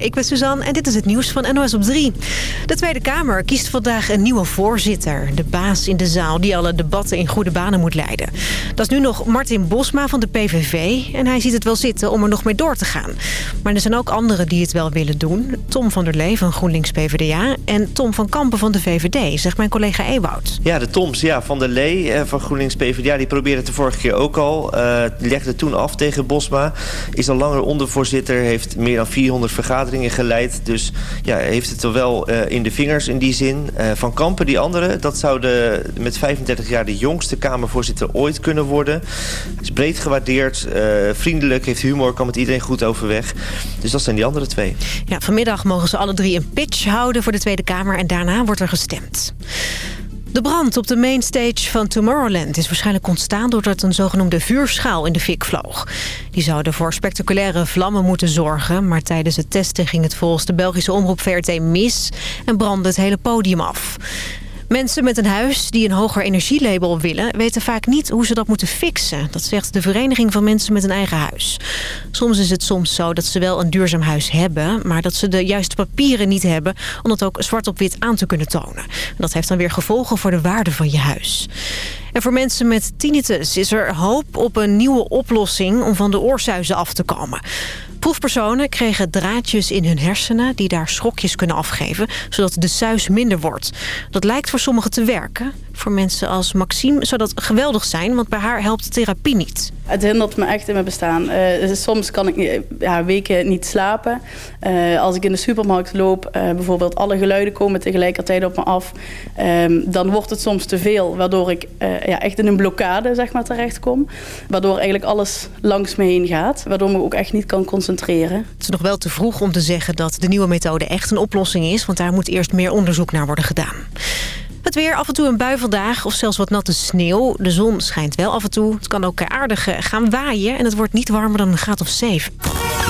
ik ben Suzanne en dit is het nieuws van NOS op 3. De Tweede Kamer kiest vandaag een nieuwe voorzitter. De baas in de zaal die alle debatten in goede banen moet leiden. Dat is nu nog Martin Bosma van de PVV. En hij ziet het wel zitten om er nog mee door te gaan. Maar er zijn ook anderen die het wel willen doen. Tom van der Lee van GroenLinks PvdA en Tom van Kampen van de VVD, zegt mijn collega Ewoud. Ja, de Toms ja, van der Lee eh, van GroenLinks PvdA... die probeerde het de vorige keer ook al. Uh, legde toen af tegen Bosma. Is al langer ondervoorzitter, heeft meer dan 400 vergaderingen geleid. Dus ja, heeft het er wel uh, in de vingers in die zin. Uh, van Kampen, die andere, dat zou de, met 35 jaar de jongste Kamervoorzitter ooit kunnen worden. Is breed gewaardeerd, vriendelijk, heeft humor, kan met iedereen goed overweg. Dus dat zijn die andere twee. Ja, vanmiddag mogen ze alle drie een pitch houden voor de Tweede Kamer... en daarna wordt er gestemd. De brand op de mainstage van Tomorrowland is waarschijnlijk ontstaan... doordat een zogenoemde vuurschaal in de fik vloog. Die zouden voor spectaculaire vlammen moeten zorgen... maar tijdens het testen ging het volgens de Belgische omroep VRT mis... en brandde het hele podium af. Mensen met een huis die een hoger energielabel willen... weten vaak niet hoe ze dat moeten fixen. Dat zegt de Vereniging van Mensen met een eigen huis. Soms is het soms zo dat ze wel een duurzaam huis hebben... maar dat ze de juiste papieren niet hebben... om dat ook zwart op wit aan te kunnen tonen. dat heeft dan weer gevolgen voor de waarde van je huis. En voor mensen met tinnitus is er hoop op een nieuwe oplossing... om van de oorsuizen af te komen. Proefpersonen kregen draadjes in hun hersenen die daar schokjes kunnen afgeven, zodat de suis minder wordt. Dat lijkt voor sommigen te werken. Voor mensen als Maxime zou dat geweldig zijn, want bij haar helpt therapie niet. Het hindert me echt in mijn bestaan. Uh, soms kan ik ja, weken niet slapen. Uh, als ik in de supermarkt loop, uh, bijvoorbeeld alle geluiden komen tegelijkertijd op me af. Ehm, dan wordt het soms te veel, waardoor ik ja, echt in een blokkade zeg maar, terechtkom. Waardoor eigenlijk alles langs me heen gaat. Waardoor me ook echt niet kan concentreren. Het is nog wel te vroeg om te zeggen dat de nieuwe methode echt een oplossing is. Want daar moet eerst meer onderzoek naar worden gedaan. Het weer, af en toe een bui vandaag of zelfs wat natte sneeuw. De zon schijnt wel af en toe. Het kan ook aardig eh, gaan waaien en het wordt niet warmer dan een graad of 7.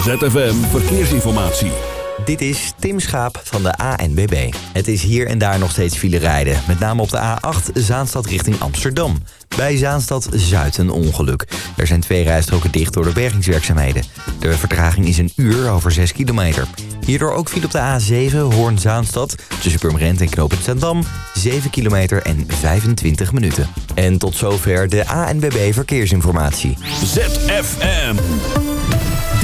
ZFM Verkeersinformatie. Dit is Tim Schaap van de ANBB. Het is hier en daar nog steeds file rijden. Met name op de A8 Zaanstad richting Amsterdam. Bij Zaanstad Zuid een ongeluk. Er zijn twee rijstroken dicht door de bergingswerkzaamheden. De vertraging is een uur over 6 kilometer. Hierdoor ook viel op de A7 Hoorn-Zaanstad... tussen Purmerend en Knoop Zandam 7 kilometer en 25 minuten. En tot zover de ANWB Verkeersinformatie. ZFM.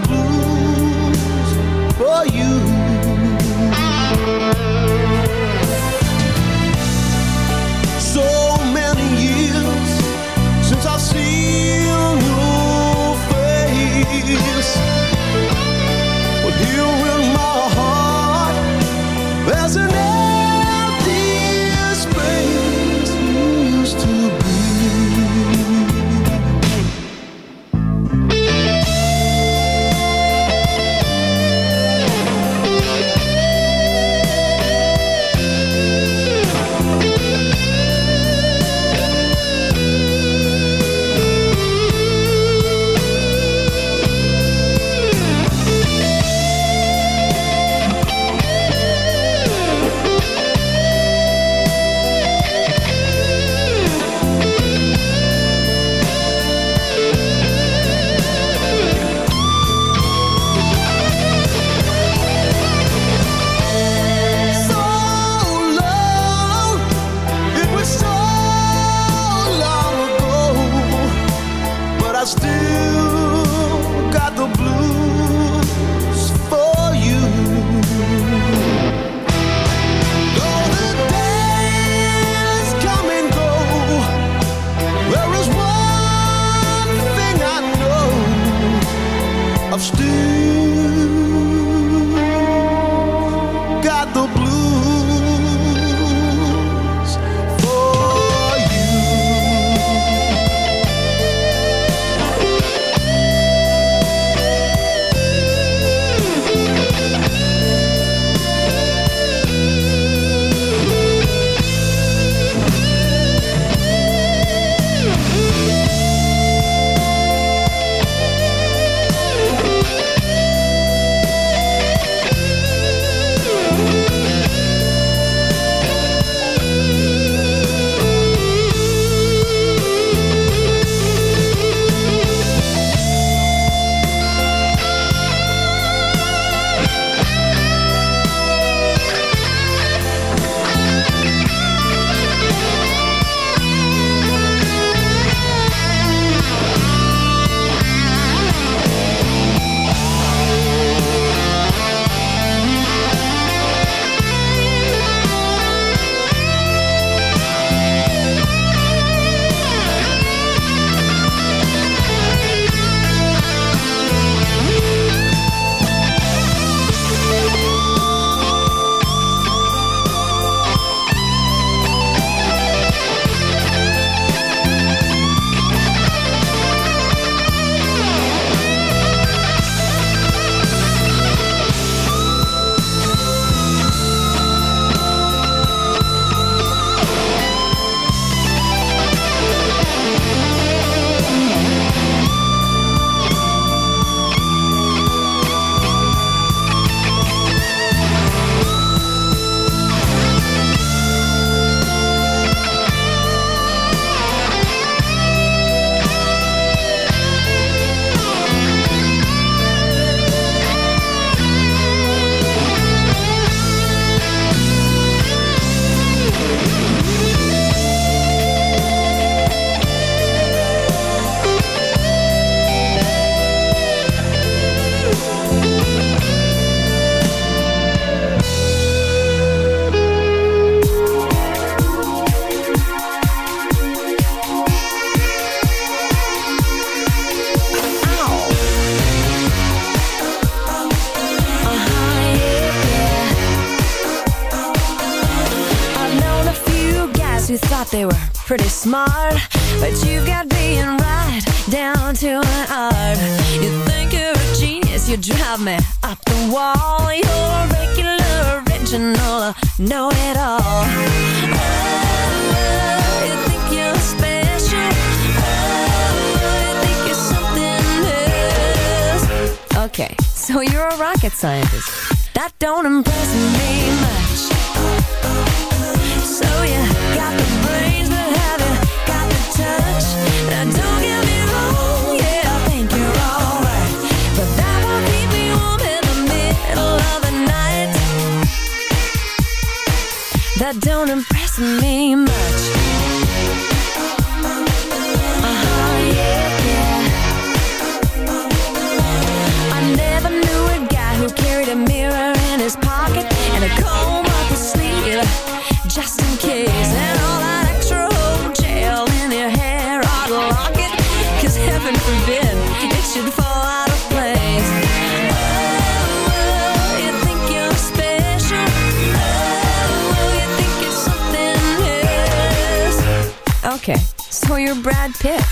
blue. Smart. Impress me Brad Pitt.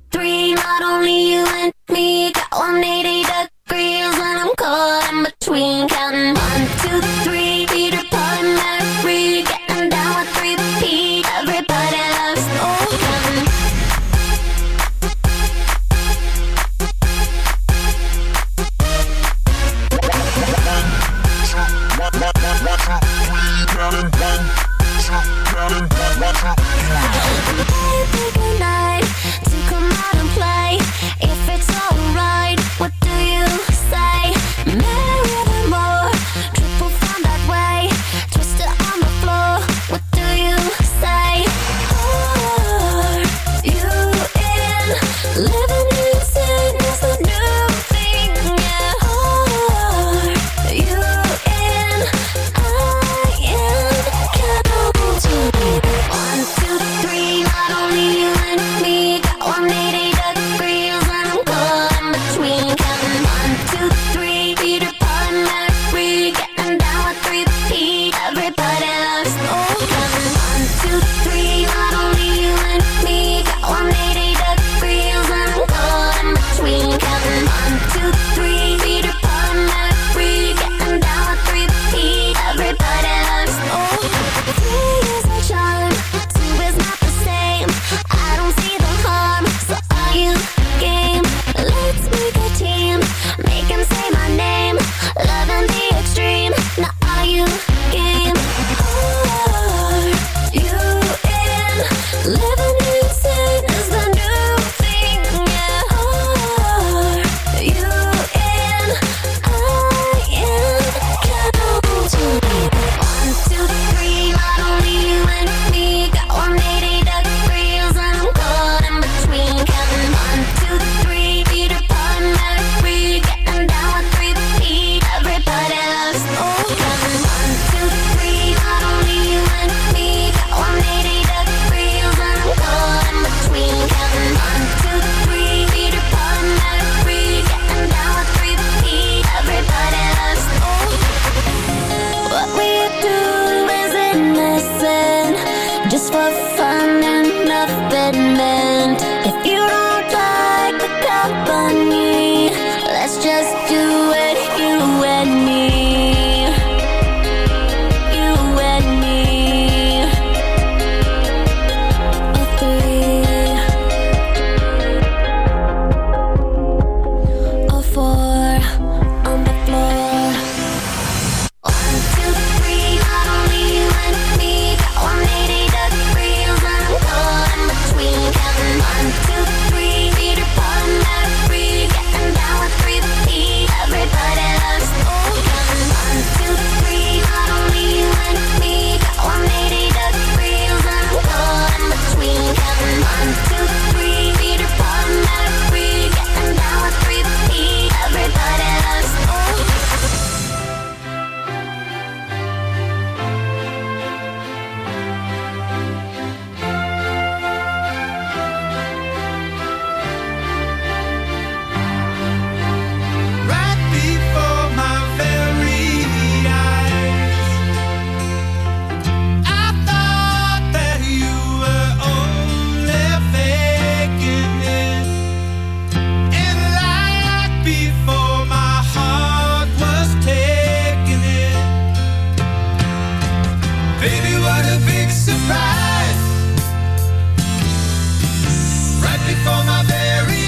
before my very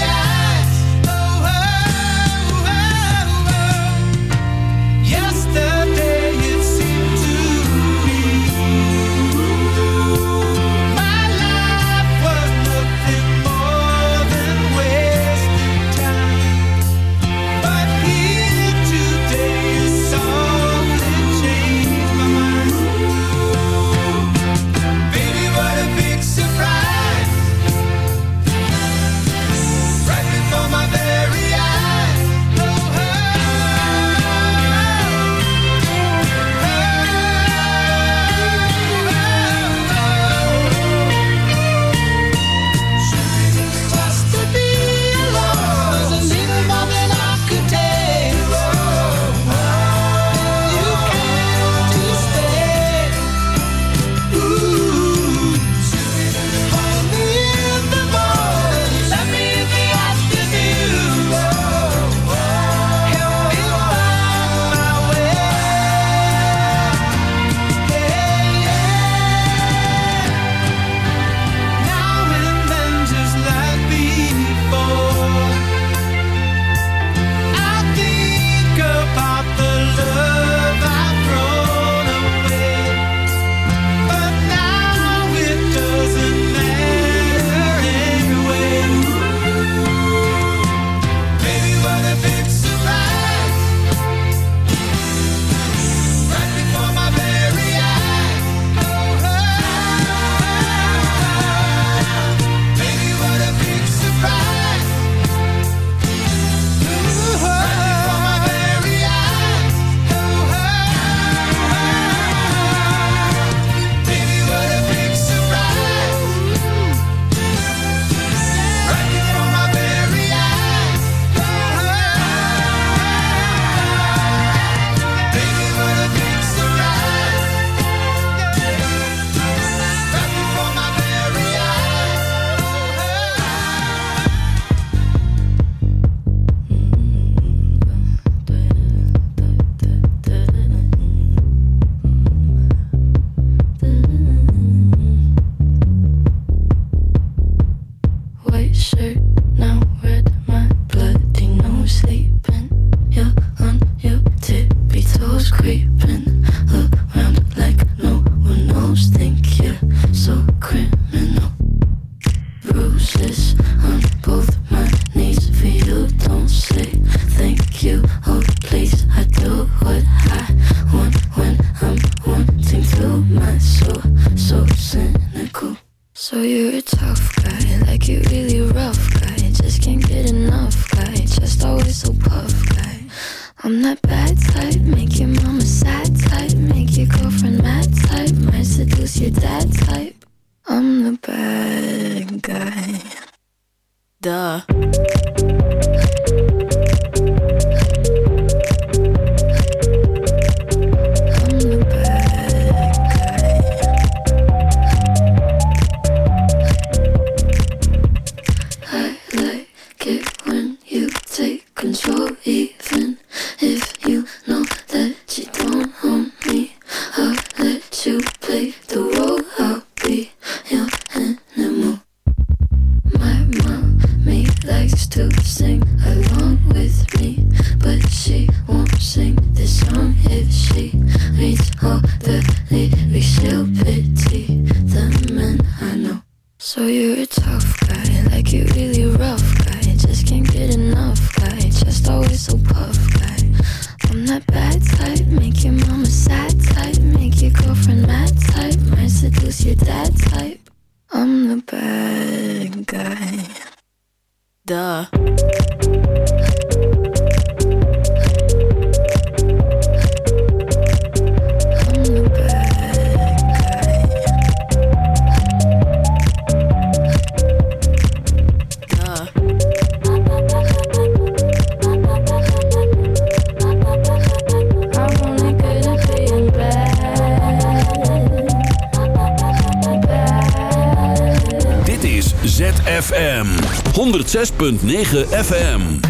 106.9 FM.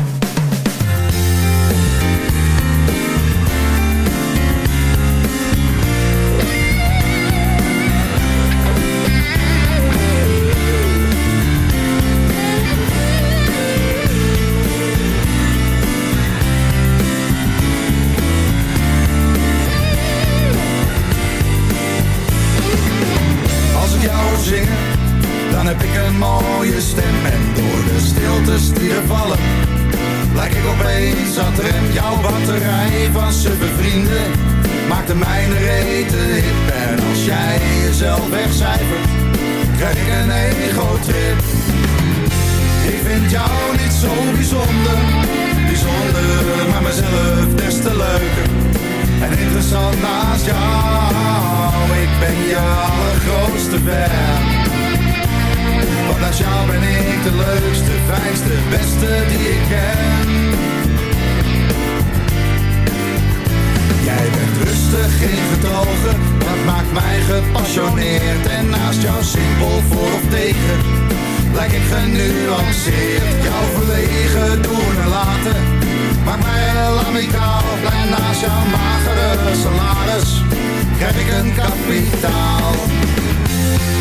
Fijnste, beste die ik ken. Jij bent rustig, geen getogen, dat maakt mij gepassioneerd. En naast jou simpel voor of tegen, lijk ik genuanceerd. Jouw verlegen doen en laten, maakt mij heel amicaal. En naast jouw magere salaris, krijg ik een kapitaal.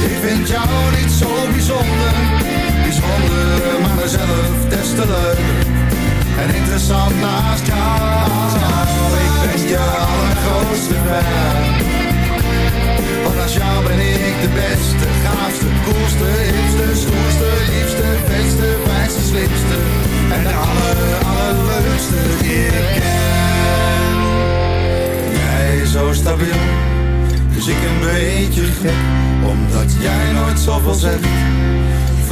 Ik vind jou niet zo bijzonder, bijzonder, maar mezelf des te leuker. En interessant naast jou, ik ben je allergrootste fan. Want naast jou ben ik de beste, gaafste, koelste, hipste, stoerste, liefste, beste, fijnste, slimste. En de aller, allerleukste die ik ken. Jij zo stabiel, dus ik een beetje gek. Omdat jij nooit zoveel zegt,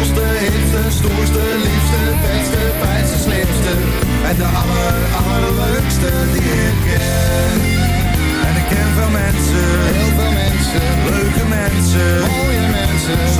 koelste, hipste, stoerste, liefste, beste, fijnste, slimste. En de aller, allerleukste die ik ken. En ik ken veel mensen, heel veel mensen, leuke mensen, mooie says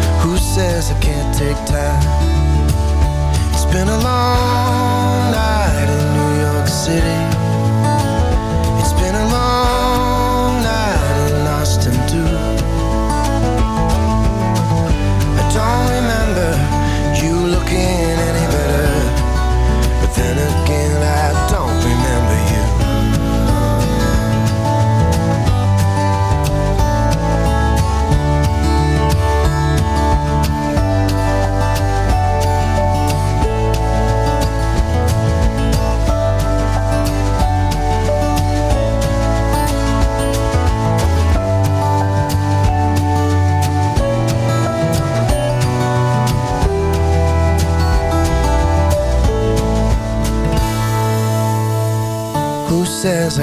says I can't take time. It's been a long night.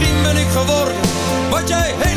misschien ben ik geworden wat jij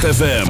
ZFM. Wasn't